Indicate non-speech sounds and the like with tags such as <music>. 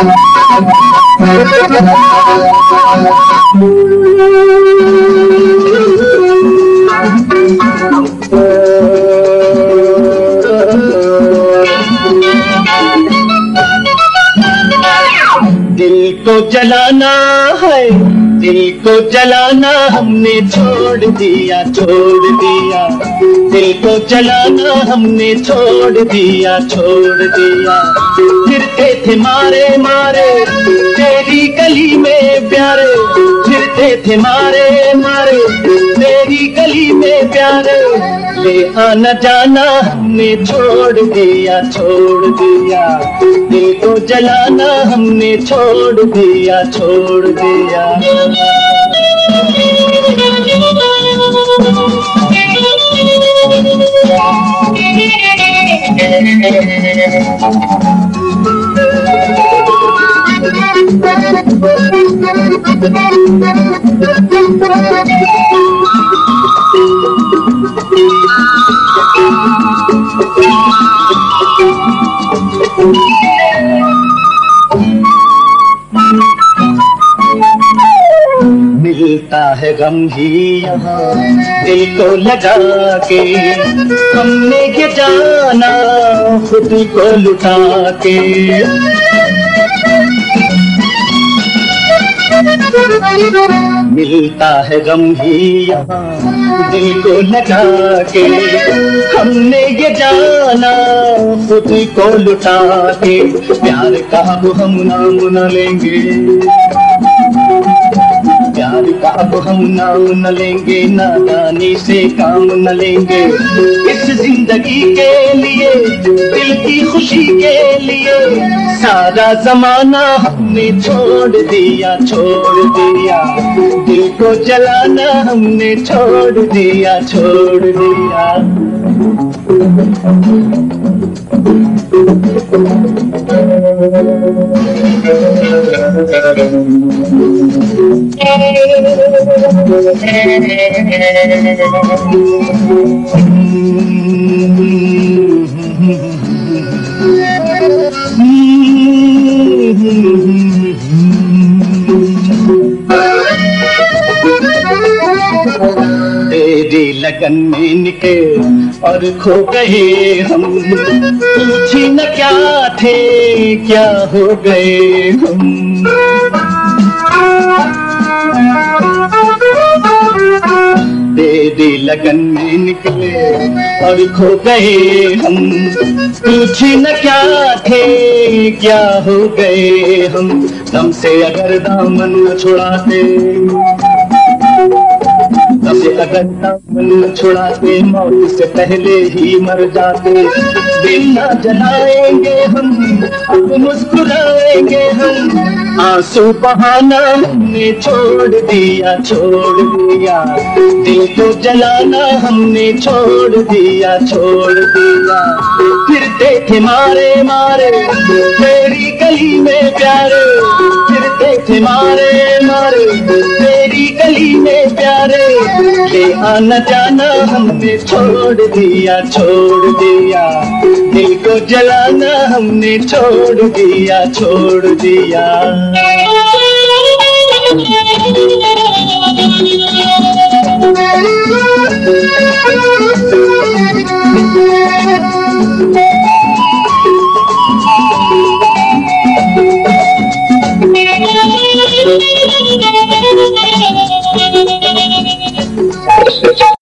دل کو جلانا ہے۔ دل کو جلانا ہم نے چھوڑ دیا چھوڑ دیا۔ دل کو جلانا ہم نے چھوڑ دیا چھوڑ دیا۔ پھرتے تھے مارے مارے تیری گلی میں پیارے۔ پھرتے تھے مارے مارے گلی میں پیارے لے آنا جانا ہم نے چھوڑ دیا چھوڑ دیا۔ دل کو جلانا ہم نے چھوڑ دیا چھوڑ دیا۔ <laughs> ملتا ہے غم ہی یہاں دل کو لگا کے ہم نے یہ جانا خود کو لٹا کے ملتا ہے غم ہی یہاں، دل کو لگا کے۔ ہم نے یہ جانا، خود کو لٹا کے۔ پیار کا اب ہم نام نہ لیں گے۔ پیار کا اب ہم نام نہ لیں گے، نادانی سے کام نہ لیں گے۔ اس زندگی کے لیے دل کی خوشی کے لیے سارا زمانہ ہم نے چھوڑ دیا چھوڑ دیا۔ دل کو جلانا ہم نے چھوڑ دیا چھوڑ دیا۔ <laughs> تیری لگن میں نکلے اور کھو گئے ہم پوچھی نہ کیا تھے کیا ہو گئے ہم تیری لگن میں نکلے اور کھو گئے ہم۔ پوچھے نہ کیا تھے، کیا ہو گئے ہم؟ تم سے اگر دامن چھڑاتے۔ اگر نہ چھڑاتے، موت سے پہلے ہی مر جاتے۔ دل نہ جلائیں گے ہم، اب مسکرائیں گے ہم۔ آنسو بہانا ہم نے چھوڑ دیا چھوڑ دیا۔ دل کو جلانا ہم نے چھوڑ دیا چھوڑ دیا۔ پھرتے تھے مارے مارے تیری گلی میں پیارے۔ پھرتے تھے مارے مارے۔ تیری گلی میں پیارے لے آنا جانا ہم نے چھوڑ دیا چھوڑ دیا دل کو جلانا ہم نے چھوڑ دیا چھوڑ دیا